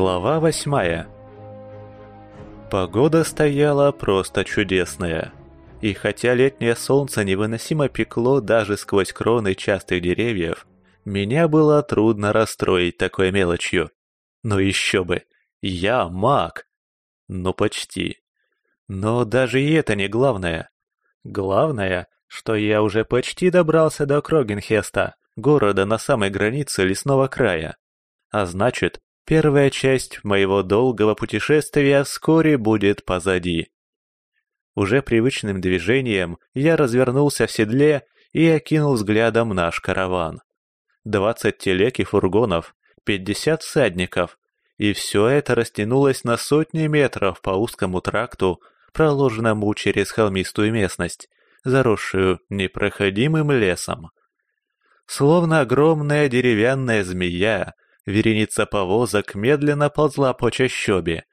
Глава восьмая Погода стояла просто чудесная. И хотя летнее солнце невыносимо пекло даже сквозь кроны частых деревьев, меня было трудно расстроить такой мелочью. Но еще бы, я маг. Ну почти. Но даже и это не главное. Главное, что я уже почти добрался до Крогенхеста, города на самой границе лесного края. А значит, Первая часть моего долгого путешествия вскоре будет позади. Уже привычным движением я развернулся в седле и окинул взглядом наш караван. Двадцать телег и фургонов, пятьдесят всадников, и все это растянулось на сотни метров по узкому тракту, проложенному через холмистую местность, заросшую непроходимым лесом. Словно огромная деревянная змея, вереница повозок медленно ползла по чащобе.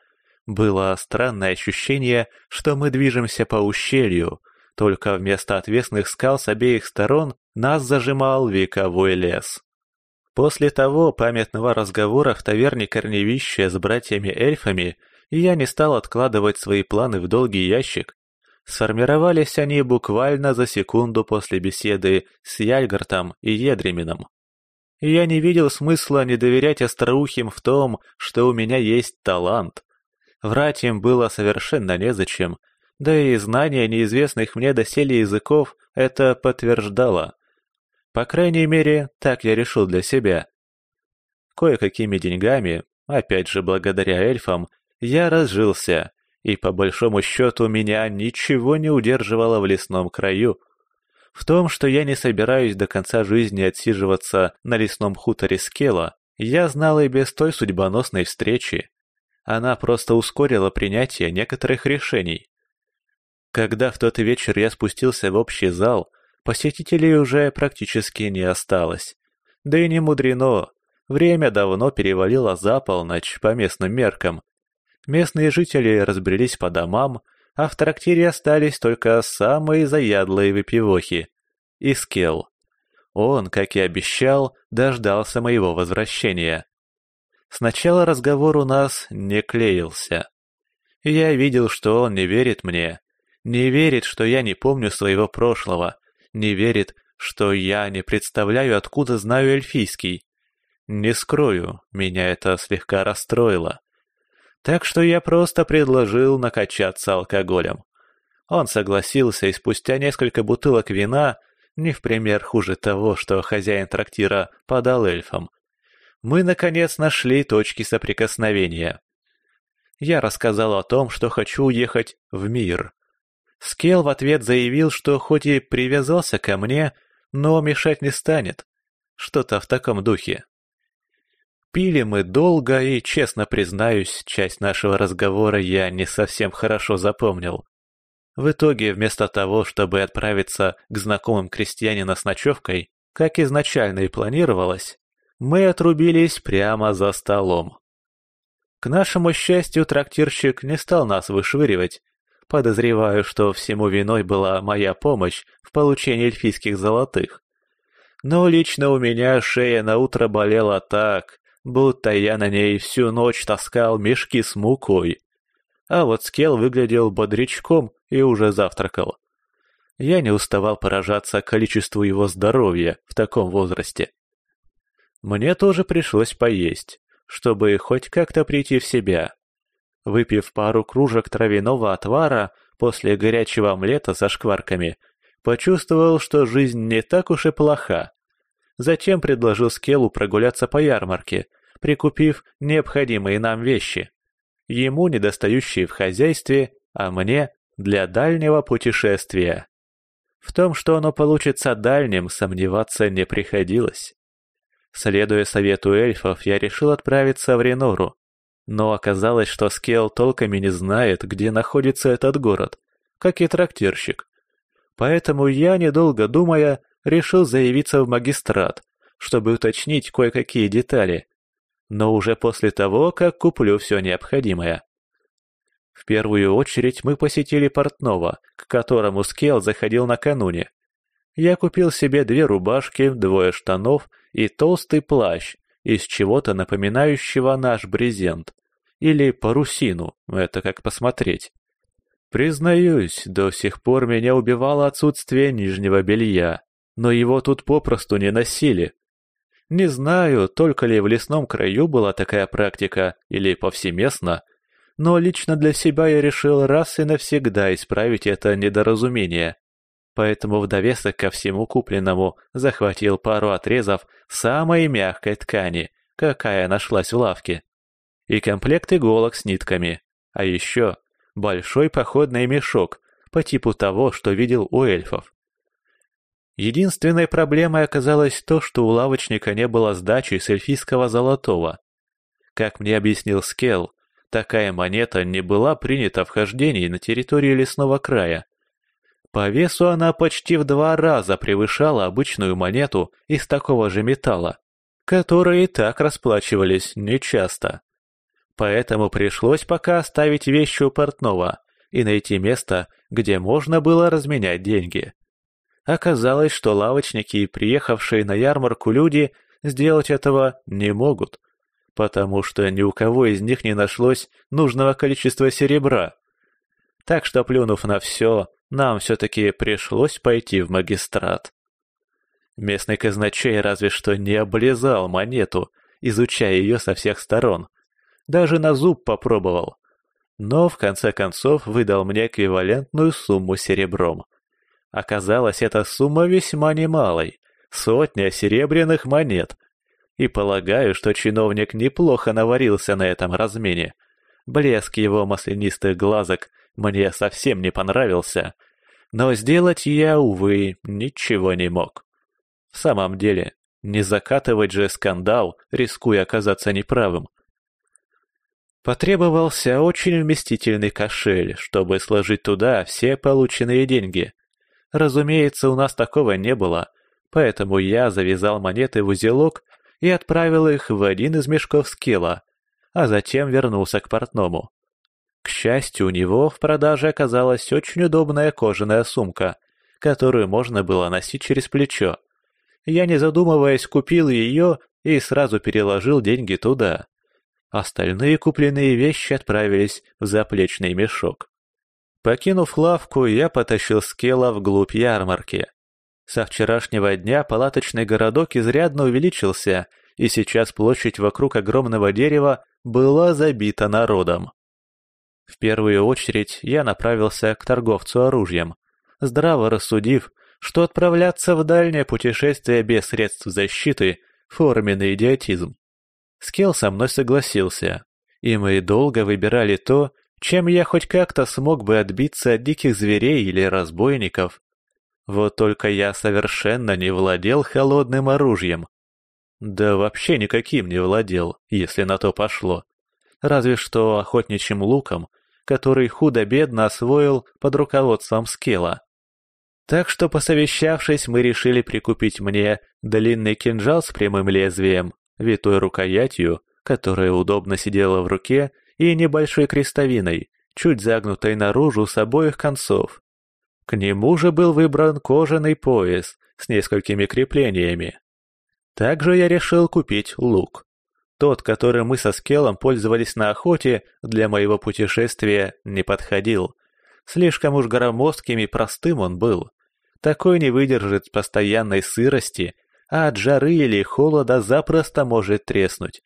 Было странное ощущение, что мы движемся по ущелью, только вместо отвесных скал с обеих сторон нас зажимал вековой лес. После того памятного разговора в таверне Корневище с братьями-эльфами я не стал откладывать свои планы в долгий ящик. Сформировались они буквально за секунду после беседы с Яльгартом и Едремином и я не видел смысла не доверять остроухим в том, что у меня есть талант. Врать им было совершенно незачем, да и знание неизвестных мне доселе языков это подтверждало. По крайней мере, так я решил для себя. Кое-какими деньгами, опять же благодаря эльфам, я разжился, и по большому счету меня ничего не удерживало в лесном краю. В том, что я не собираюсь до конца жизни отсиживаться на лесном хуторе Скела, я знала и без той судьбоносной встречи. Она просто ускорила принятие некоторых решений. Когда в тот вечер я спустился в общий зал, посетителей уже практически не осталось. Да и не мудрено, время давно перевалило за полночь по местным меркам. Местные жители разбрелись по домам, а в трактире остались только самые заядлые выпивохи. Искел, Он, как и обещал, дождался моего возвращения. Сначала разговор у нас не клеился. Я видел, что он не верит мне, не верит, что я не помню своего прошлого, не верит, что я не представляю, откуда знаю эльфийский. Не скрою, меня это слегка расстроило так что я просто предложил накачаться алкоголем. Он согласился, и спустя несколько бутылок вина, не в пример хуже того, что хозяин трактира подал эльфам, мы, наконец, нашли точки соприкосновения. Я рассказал о том, что хочу уехать в мир. Скел в ответ заявил, что хоть и привязался ко мне, но мешать не станет. Что-то в таком духе. Пили мы долго, и, честно признаюсь, часть нашего разговора я не совсем хорошо запомнил. В итоге, вместо того, чтобы отправиться к знакомым крестьянина с ночевкой, как изначально и планировалось, мы отрубились прямо за столом. К нашему счастью, трактирщик не стал нас вышвыривать. Подозреваю, что всему виной была моя помощь в получении эльфийских золотых. Но лично у меня шея на утро болела так, будто я на ней всю ночь таскал мешки с мукой. А вот Скел выглядел бодрячком и уже завтракал. Я не уставал поражаться количеству его здоровья в таком возрасте. Мне тоже пришлось поесть, чтобы хоть как-то прийти в себя. Выпив пару кружек травяного отвара после горячего омлета со шкварками, почувствовал, что жизнь не так уж и плоха. Затем предложил Скеллу прогуляться по ярмарке, прикупив необходимые нам вещи. Ему недостающие в хозяйстве, а мне – для дальнего путешествия. В том, что оно получится дальним, сомневаться не приходилось. Следуя совету эльфов, я решил отправиться в Ренору. Но оказалось, что Скелл толком и не знает, где находится этот город, как и трактирщик. Поэтому я, недолго думая, решил заявиться в магистрат, чтобы уточнить кое-какие детали, но уже после того, как куплю все необходимое. В первую очередь мы посетили портного, к которому Скел заходил накануне. Я купил себе две рубашки, двое штанов и толстый плащ из чего-то напоминающего наш брезент. Или парусину, это как посмотреть. Признаюсь, до сих пор меня убивало отсутствие нижнего белья но его тут попросту не носили. Не знаю, только ли в лесном краю была такая практика или повсеместно, но лично для себя я решил раз и навсегда исправить это недоразумение. Поэтому в довесок ко всему купленному захватил пару отрезов самой мягкой ткани, какая нашлась в лавке. И комплект иголок с нитками. А еще большой походный мешок по типу того, что видел у эльфов. Единственной проблемой оказалось то, что у лавочника не было сдачи с эльфийского золотого. Как мне объяснил Скелл, такая монета не была принята в хождении на территории лесного края. По весу она почти в два раза превышала обычную монету из такого же металла, которые и так расплачивались нечасто. Поэтому пришлось пока оставить вещи у портного и найти место, где можно было разменять деньги. Оказалось, что лавочники и приехавшие на ярмарку люди сделать этого не могут, потому что ни у кого из них не нашлось нужного количества серебра. Так что, плюнув на все, нам все-таки пришлось пойти в магистрат. Местный казначей разве что не облизал монету, изучая ее со всех сторон. Даже на зуб попробовал. Но в конце концов выдал мне эквивалентную сумму серебром – Оказалась эта сумма весьма немалой — сотня серебряных монет. И полагаю, что чиновник неплохо наварился на этом размене. Блеск его маслянистых глазок мне совсем не понравился, но сделать я, увы, ничего не мог. В самом деле, не закатывать же скандал, рискуя оказаться неправым. Потребовался очень вместительный кошель, чтобы сложить туда все полученные деньги — Разумеется, у нас такого не было, поэтому я завязал монеты в узелок и отправил их в один из мешков скилла, а затем вернулся к портному. К счастью, у него в продаже оказалась очень удобная кожаная сумка, которую можно было носить через плечо. Я, не задумываясь, купил ее и сразу переложил деньги туда. Остальные купленные вещи отправились в заплечный мешок. Покинув лавку, я потащил Скела вглубь ярмарки. Со вчерашнего дня палаточный городок изрядно увеличился, и сейчас площадь вокруг огромного дерева была забита народом. В первую очередь я направился к торговцу оружием, здраво рассудив, что отправляться в дальнее путешествие без средств защиты – форменный идиотизм. Скел со мной согласился, и мы долго выбирали то, чем я хоть как-то смог бы отбиться от диких зверей или разбойников. Вот только я совершенно не владел холодным оружием. Да вообще никаким не владел, если на то пошло. Разве что охотничьим луком, который худо-бедно освоил под руководством Скела. Так что, посовещавшись, мы решили прикупить мне длинный кинжал с прямым лезвием, витой рукоятью, которая удобно сидела в руке, и небольшой крестовиной, чуть загнутой наружу с обоих концов. К нему же был выбран кожаный пояс с несколькими креплениями. Также я решил купить лук. Тот, который мы со Скеллом пользовались на охоте, для моего путешествия не подходил. Слишком уж громоздким и простым он был. Такой не выдержит постоянной сырости, а от жары или холода запросто может треснуть.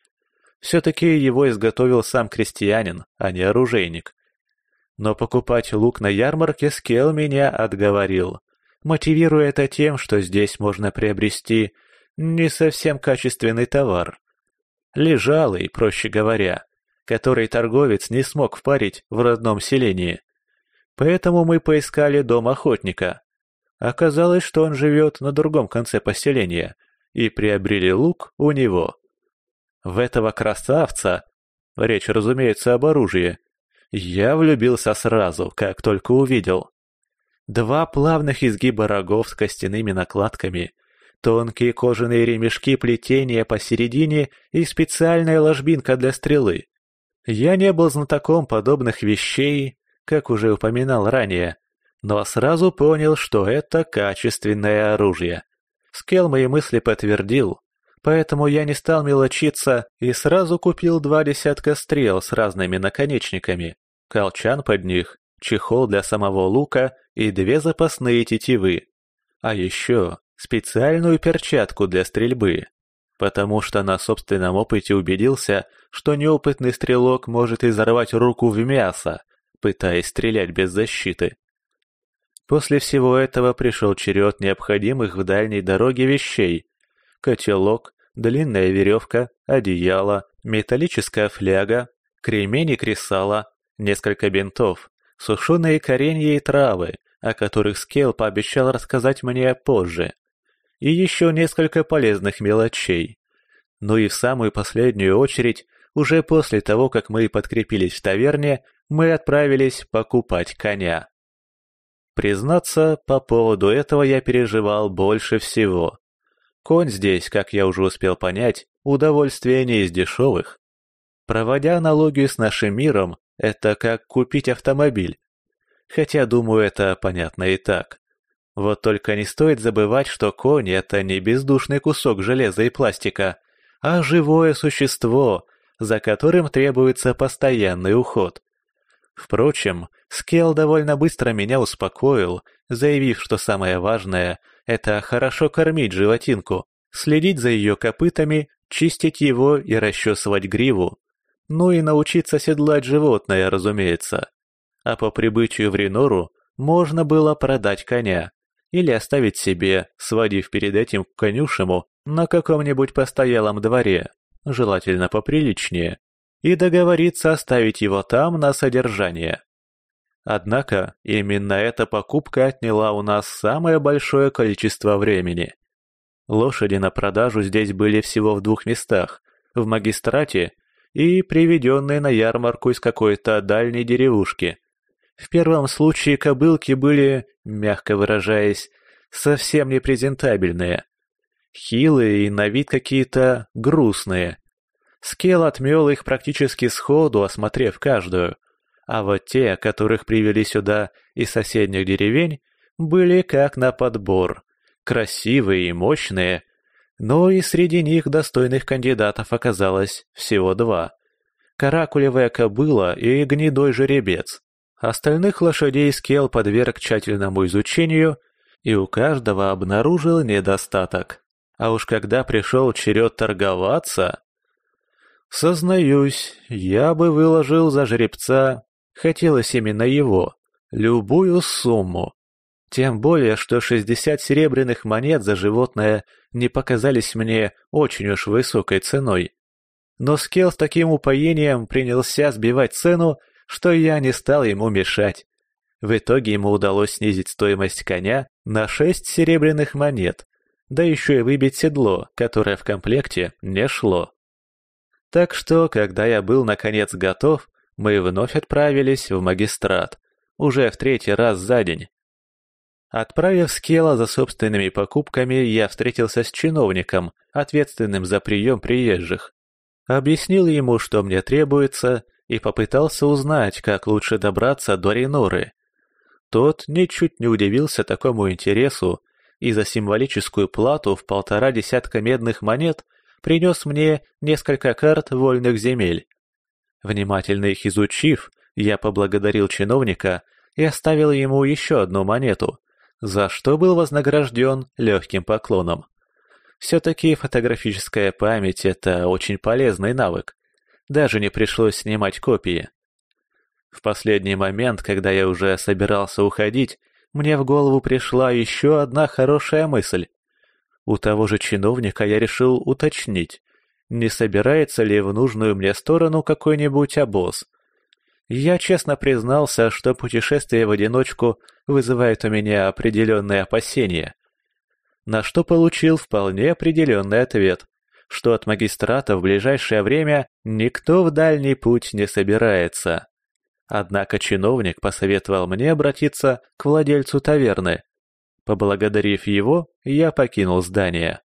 Все-таки его изготовил сам крестьянин, а не оружейник. Но покупать лук на ярмарке Скел меня отговорил, мотивируя это тем, что здесь можно приобрести не совсем качественный товар. Лежалый, проще говоря, который торговец не смог впарить в родном селении. Поэтому мы поискали дом охотника. Оказалось, что он живет на другом конце поселения, и приобрели лук у него. В этого красавца, речь, разумеется, об оружии, я влюбился сразу, как только увидел. Два плавных изгиба рогов с костяными накладками, тонкие кожаные ремешки плетения посередине и специальная ложбинка для стрелы. Я не был знатоком подобных вещей, как уже упоминал ранее, но сразу понял, что это качественное оружие. Скел мои мысли подтвердил, Поэтому я не стал мелочиться и сразу купил два десятка стрел с разными наконечниками, колчан под них, чехол для самого лука и две запасные тетивы. А еще специальную перчатку для стрельбы, потому что на собственном опыте убедился, что неопытный стрелок может изорвать руку в мясо, пытаясь стрелять без защиты. После всего этого пришел черед необходимых в дальней дороге вещей, котелок, длинная веревка, одеяло, металлическая фляга, кремень и кресало, несколько бинтов, сушеные коренья и травы, о которых Скел пообещал рассказать мне позже, и еще несколько полезных мелочей. Ну и в самую последнюю очередь, уже после того, как мы подкрепились в таверне, мы отправились покупать коня. Признаться, по поводу этого я переживал больше всего. Конь здесь, как я уже успел понять, удовольствие не из дешевых. Проводя аналогию с нашим миром, это как купить автомобиль. Хотя, думаю, это понятно и так. Вот только не стоит забывать, что конь — это не бездушный кусок железа и пластика, а живое существо, за которым требуется постоянный уход. Впрочем, Скелл довольно быстро меня успокоил, заявив, что самое важное — это хорошо кормить животинку, следить за ее копытами, чистить его и расчесывать гриву. Ну и научиться седлать животное, разумеется. А по прибытию в Ринору можно было продать коня или оставить себе, сводив перед этим к конюшему на каком-нибудь постоялом дворе, желательно поприличнее, и договориться оставить его там на содержание. Однако именно эта покупка отняла у нас самое большое количество времени. Лошади на продажу здесь были всего в двух местах – в магистрате и приведенные на ярмарку из какой-то дальней деревушки. В первом случае кобылки были, мягко выражаясь, совсем непрезентабельные. Хилые и на вид какие-то грустные. Скел отмел их практически сходу, осмотрев каждую – а вот те, которых привели сюда из соседних деревень, были как на подбор. Красивые и мощные, но и среди них достойных кандидатов оказалось всего два. Каракулевая кобыла и гнедой жеребец. Остальных лошадей Скел подверг тщательному изучению и у каждого обнаружил недостаток. А уж когда пришел черед торговаться... Сознаюсь, я бы выложил за жеребца Хотелось именно его. Любую сумму. Тем более, что 60 серебряных монет за животное не показались мне очень уж высокой ценой. Но Скел с таким упоением принялся сбивать цену, что я не стал ему мешать. В итоге ему удалось снизить стоимость коня на 6 серебряных монет, да еще и выбить седло, которое в комплекте не шло. Так что, когда я был наконец готов, мы вновь отправились в магистрат, уже в третий раз за день. Отправив Скела за собственными покупками, я встретился с чиновником, ответственным за прием приезжих. Объяснил ему, что мне требуется, и попытался узнать, как лучше добраться до Реноры. Тот ничуть не удивился такому интересу и за символическую плату в полтора десятка медных монет принес мне несколько карт вольных земель. Внимательно их изучив, я поблагодарил чиновника и оставил ему еще одну монету, за что был вознагражден легким поклоном. Все-таки фотографическая память — это очень полезный навык. Даже не пришлось снимать копии. В последний момент, когда я уже собирался уходить, мне в голову пришла еще одна хорошая мысль. У того же чиновника я решил уточнить, не собирается ли в нужную мне сторону какой-нибудь обоз. Я честно признался, что путешествие в одиночку вызывает у меня определенные опасения. На что получил вполне определенный ответ, что от магистрата в ближайшее время никто в дальний путь не собирается. Однако чиновник посоветовал мне обратиться к владельцу таверны. Поблагодарив его, я покинул здание.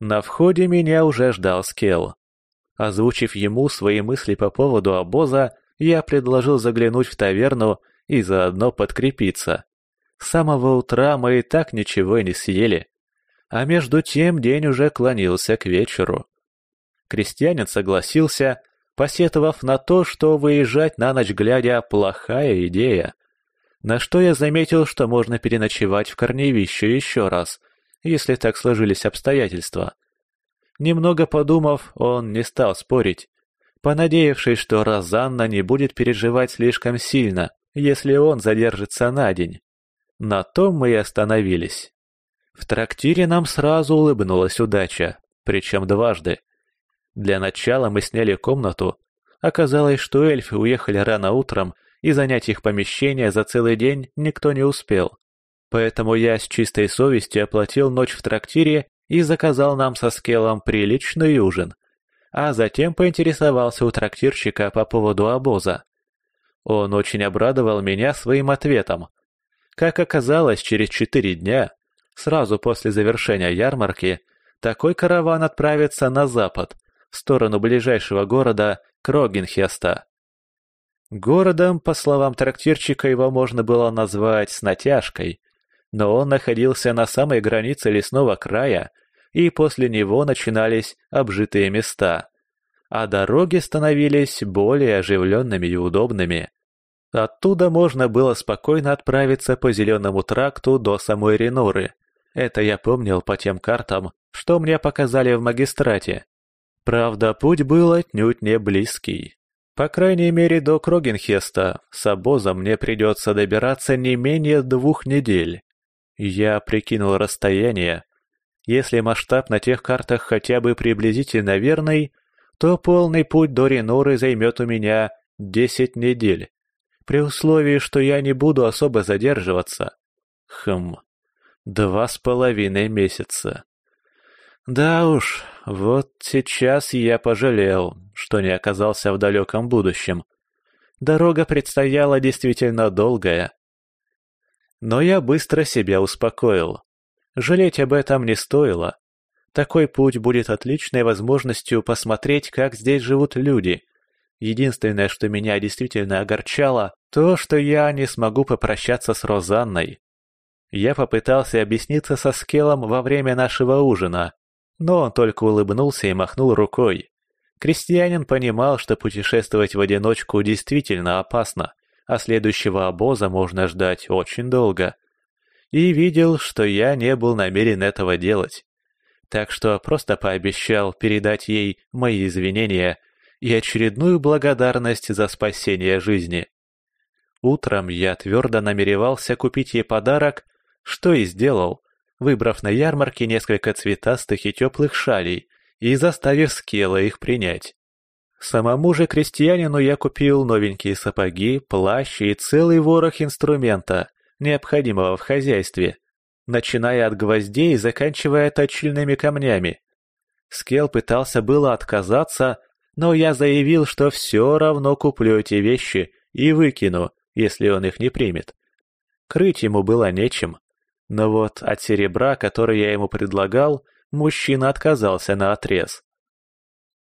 На входе меня уже ждал Скелл. Озвучив ему свои мысли по поводу обоза, я предложил заглянуть в таверну и заодно подкрепиться. С самого утра мы и так ничего не съели. А между тем день уже клонился к вечеру. Крестьянин согласился, посетовав на то, что выезжать на ночь глядя – плохая идея. На что я заметил, что можно переночевать в корневище еще раз – если так сложились обстоятельства. Немного подумав, он не стал спорить, понадеявшись, что Розанна не будет переживать слишком сильно, если он задержится на день. На том мы и остановились. В трактире нам сразу улыбнулась удача, причем дважды. Для начала мы сняли комнату. Оказалось, что эльфы уехали рано утром, и занять их помещение за целый день никто не успел. Поэтому я с чистой совестью оплатил ночь в трактире и заказал нам со Скеллом приличный ужин. А затем поинтересовался у трактирщика по поводу обоза. Он очень обрадовал меня своим ответом. Как оказалось, через четыре дня, сразу после завершения ярмарки, такой караван отправится на запад, в сторону ближайшего города Крогенхеста. Городом, по словам трактирщика, его можно было назвать с натяжкой, но он находился на самой границе лесного края, и после него начинались обжитые места, а дороги становились более оживленными и удобными. Оттуда можно было спокойно отправиться по зеленому тракту до самой Реноры. Это я помнил по тем картам, что мне показали в магистрате. Правда, путь был отнюдь не близкий. По крайней мере, до Крогенхеста с обозом мне придется добираться не менее двух недель. Я прикинул расстояние. Если масштаб на тех картах хотя бы приблизительно верный, то полный путь до Реноры займет у меня 10 недель. При условии, что я не буду особо задерживаться. Хм, два с половиной месяца. Да уж, вот сейчас я пожалел, что не оказался в далеком будущем. Дорога предстояла действительно долгая. Но я быстро себя успокоил. Жалеть об этом не стоило. Такой путь будет отличной возможностью посмотреть, как здесь живут люди. Единственное, что меня действительно огорчало, то, что я не смогу попрощаться с Розанной. Я попытался объясниться со Скелом во время нашего ужина, но он только улыбнулся и махнул рукой. Крестьянин понимал, что путешествовать в одиночку действительно опасно а следующего обоза можно ждать очень долго. И видел, что я не был намерен этого делать. Так что просто пообещал передать ей мои извинения и очередную благодарность за спасение жизни. Утром я твердо намеревался купить ей подарок, что и сделал, выбрав на ярмарке несколько цветастых и теплых шалей и заставив Скела их принять. Самому же крестьянину я купил новенькие сапоги, плащ и целый ворох инструмента, необходимого в хозяйстве, начиная от гвоздей и заканчивая точильными камнями. Скел пытался было отказаться, но я заявил, что все равно куплю эти вещи и выкину, если он их не примет. Крыть ему было нечем. Но вот от серебра, который я ему предлагал, мужчина отказался на отрез.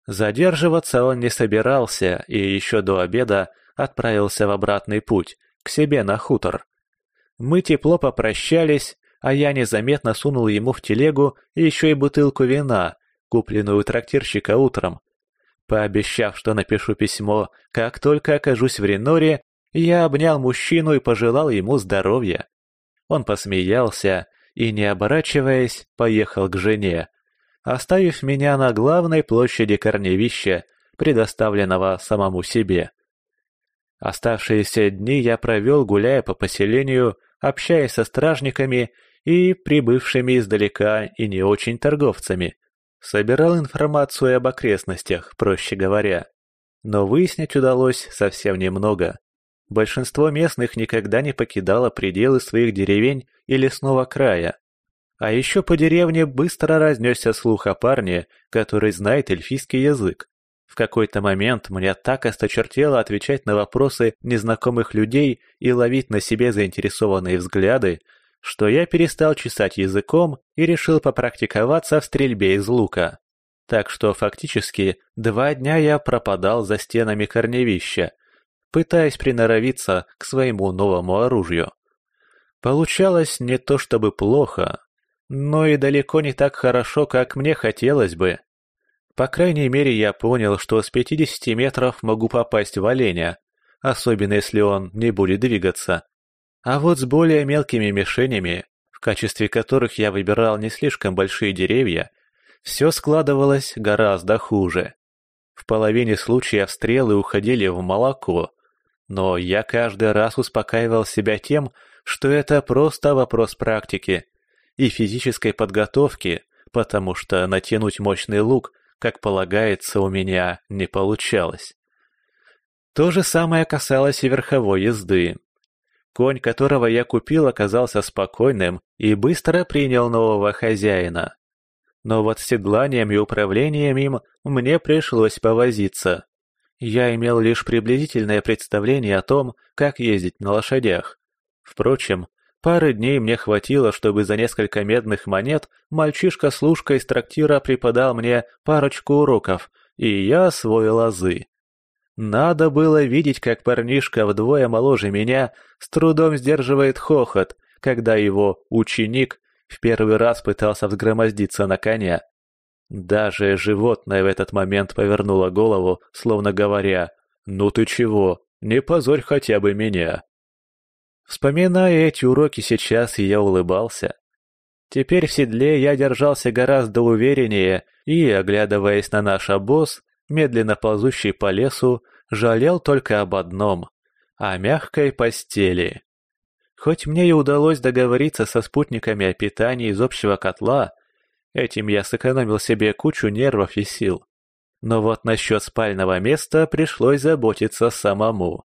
Задерживаться он не собирался и еще до обеда отправился в обратный путь, к себе на хутор. Мы тепло попрощались, а я незаметно сунул ему в телегу еще и бутылку вина, купленную у трактирщика утром. Пообещав, что напишу письмо, как только окажусь в Реноре, я обнял мужчину и пожелал ему здоровья. Он посмеялся и, не оборачиваясь, поехал к жене, оставив меня на главной площади корневища, предоставленного самому себе. Оставшиеся дни я провел, гуляя по поселению, общаясь со стражниками и прибывшими издалека и не очень торговцами. Собирал информацию об окрестностях, проще говоря. Но выяснить удалось совсем немного. Большинство местных никогда не покидало пределы своих деревень и лесного края. А еще по деревне быстро разнесся слух о парне, который знает эльфийский язык. В какой-то момент мне так осточертело отвечать на вопросы незнакомых людей и ловить на себе заинтересованные взгляды, что я перестал чесать языком и решил попрактиковаться в стрельбе из лука. Так что фактически два дня я пропадал за стенами корневища, пытаясь приноровиться к своему новому оружию. Получалось не то чтобы плохо, но и далеко не так хорошо, как мне хотелось бы. По крайней мере, я понял, что с 50 метров могу попасть в оленя, особенно если он не будет двигаться. А вот с более мелкими мишенями, в качестве которых я выбирал не слишком большие деревья, все складывалось гораздо хуже. В половине случаев стрелы уходили в молоко, но я каждый раз успокаивал себя тем, что это просто вопрос практики – и физической подготовки, потому что натянуть мощный лук, как полагается, у меня не получалось. То же самое касалось и верховой езды. Конь, которого я купил, оказался спокойным и быстро принял нового хозяина. Но вот с седланием и управлением им мне пришлось повозиться. Я имел лишь приблизительное представление о том, как ездить на лошадях. Впрочем, Пары дней мне хватило, чтобы за несколько медных монет мальчишка-служка из трактира преподал мне парочку уроков, и я освоил азы. Надо было видеть, как парнишка вдвое моложе меня с трудом сдерживает хохот, когда его ученик в первый раз пытался взгромоздиться на коня. Даже животное в этот момент повернуло голову, словно говоря «Ну ты чего? Не позорь хотя бы меня!» Вспоминая эти уроки сейчас, я улыбался. Теперь в седле я держался гораздо увереннее и, оглядываясь на наш обоз, медленно ползущий по лесу, жалел только об одном — о мягкой постели. Хоть мне и удалось договориться со спутниками о питании из общего котла, этим я сэкономил себе кучу нервов и сил. Но вот насчет спального места пришлось заботиться самому.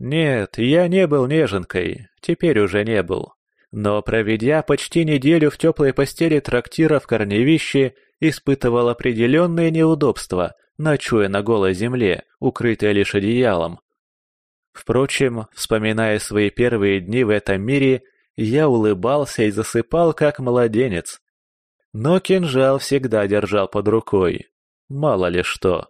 Нет, я не был неженкой, теперь уже не был. Но проведя почти неделю в теплой постели трактира в Корневище, испытывал определенные неудобства, ночуя на голой земле, укрытой лишь одеялом. Впрочем, вспоминая свои первые дни в этом мире, я улыбался и засыпал, как младенец. Но кинжал всегда держал под рукой. Мало ли что.